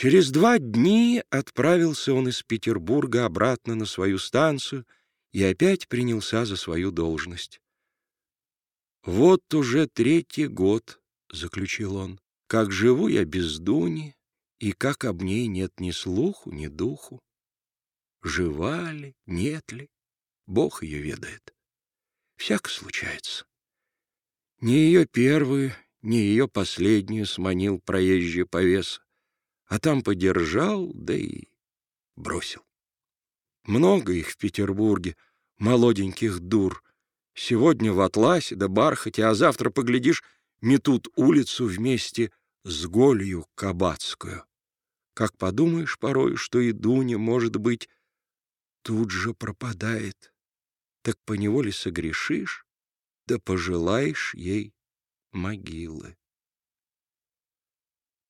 Через два дни отправился он из Петербурга обратно на свою станцию и опять принялся за свою должность. «Вот уже третий год», — заключил он, — «как живу я без Дуни, и как об ней нет ни слуху, ни духу. Жива ли, нет ли, Бог ее ведает. Всяко случается. Не ее первую, не ее последнюю сманил проезжий повес, а там подержал, да и бросил. Много их в Петербурге, молоденьких дур. Сегодня в атласе да бархате, а завтра, поглядишь, метут улицу вместе с голью кабацкую. Как подумаешь порой, что и Дуня, может быть, тут же пропадает, так поневоле согрешишь, да пожелаешь ей могилы.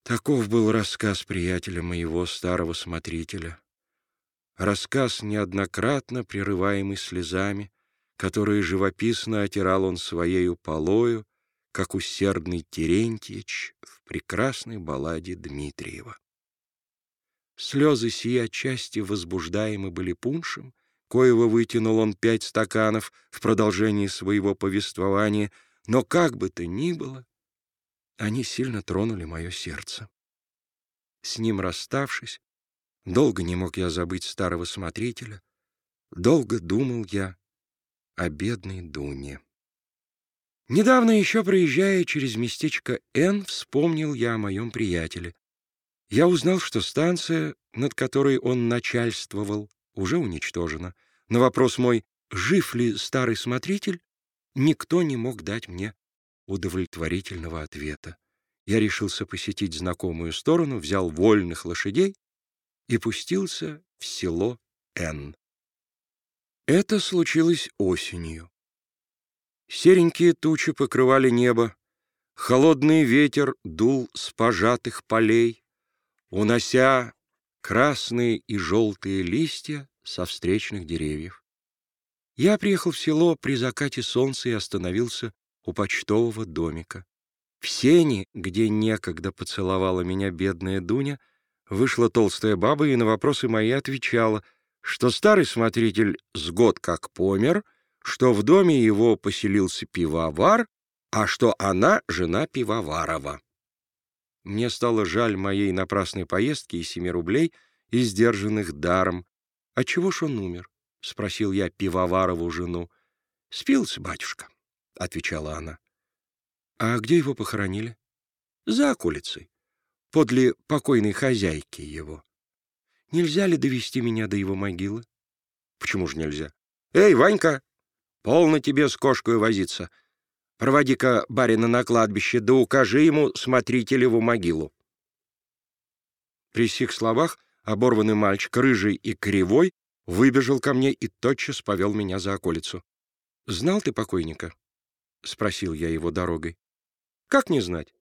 Таков был рассказ приятеля моего, старого смотрителя. Рассказ, неоднократно прерываемый слезами, которые живописно отирал он своею полою, как усердный Терентьич в прекрасной балладе Дмитриева. Слезы сии отчасти возбуждаемы были пуншем, коего вытянул он пять стаканов в продолжении своего повествования, но как бы то ни было, они сильно тронули мое сердце. С ним расставшись, долго не мог я забыть старого смотрителя, долго думал я о бедной Дуне. Недавно еще проезжая через местечко Н, вспомнил я о моем приятеле. Я узнал, что станция, над которой он начальствовал, уже уничтожена. На вопрос мой, жив ли старый смотритель, никто не мог дать мне удовлетворительного ответа. Я решился посетить знакомую сторону, взял вольных лошадей и пустился в село Н. Это случилось осенью. Серенькие тучи покрывали небо, холодный ветер дул с пожатых полей, унося красные и желтые листья со встречных деревьев. Я приехал в село при закате солнца и остановился у почтового домика. В сене, где некогда поцеловала меня бедная Дуня, вышла толстая баба и на вопросы мои отвечала, что старый смотритель с год как помер, что в доме его поселился пивовар, а что она — жена пивоварова. Мне стало жаль моей напрасной поездки и семи рублей, издержанных даром. «А чего ж он умер?» — спросил я пивоварову жену. «Спился, батюшка», — отвечала она. «А где его похоронили?» «За околицей, подле покойной хозяйки его. Нельзя ли довести меня до его могилы?» «Почему же нельзя?» «Эй, Ванька, полно тебе с кошкой возиться. Проводи-ка барина на кладбище, да укажи ему смотрителеву могилу». При сих словах оборванный мальчик, рыжий и кривой, выбежал ко мне и тотчас повел меня за околицу. «Знал ты покойника?» — спросил я его дорогой. «Как не знать?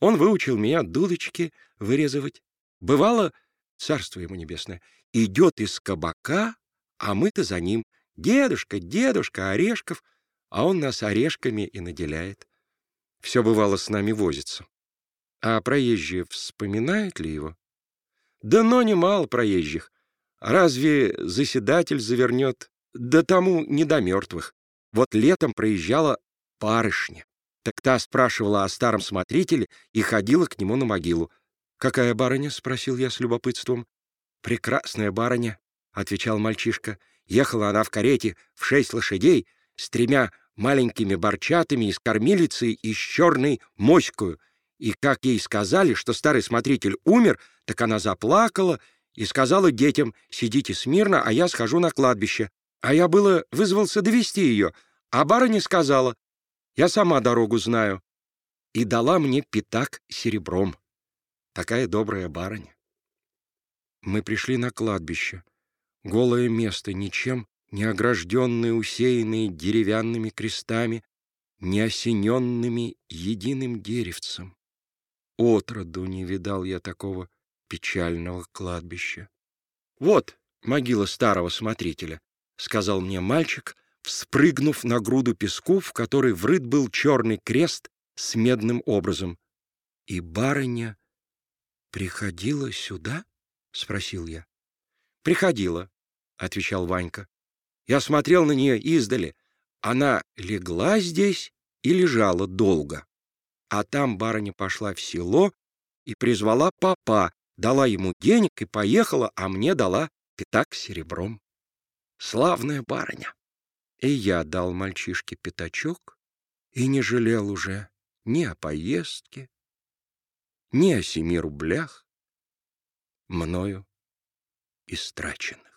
Он выучил меня дудочки вырезывать. Бывало, царство ему небесное, идет из кабака, а мы-то за ним. Дедушка, дедушка, орешков, а он нас орешками и наделяет. Все бывало с нами возится. А проезжие вспоминают ли его? Да но немало проезжих. Разве заседатель завернет? Да тому не до мертвых. Вот летом проезжала барышня. Так та спрашивала о старом смотрителе и ходила к нему на могилу. «Какая барыня?» — спросил я с любопытством. «Прекрасная барыня», — отвечал мальчишка. Ехала она в карете в шесть лошадей с тремя маленькими борчатами из кормилицы и с черной моською. И как ей сказали, что старый смотритель умер, так она заплакала и сказала детям, сидите смирно, а я схожу на кладбище. А я было вызвался довести ее, а барыня сказала, я сама дорогу знаю, и дала мне пятак серебром. Такая добрая барыня. Мы пришли на кладбище. Голое место, ничем не огражденное, усеянное деревянными крестами, не осененными единым деревцем. Отроду не видал я такого печального кладбища. «Вот могила старого смотрителя», — сказал мне мальчик, вспрыгнув на груду песку, в которой врыт был черный крест с медным образом. И барыня приходила сюда?» — спросил я. «Приходила», — отвечал Ванька. Я смотрел на нее издали. Она легла здесь и лежала долго. А там барыня пошла в село и призвала папа, дала ему денег и поехала, а мне дала пятак серебром. Славная барыня. И я дал мальчишке пятачок и не жалел уже ни о поездке, ни о семи рублях, мною истраченных.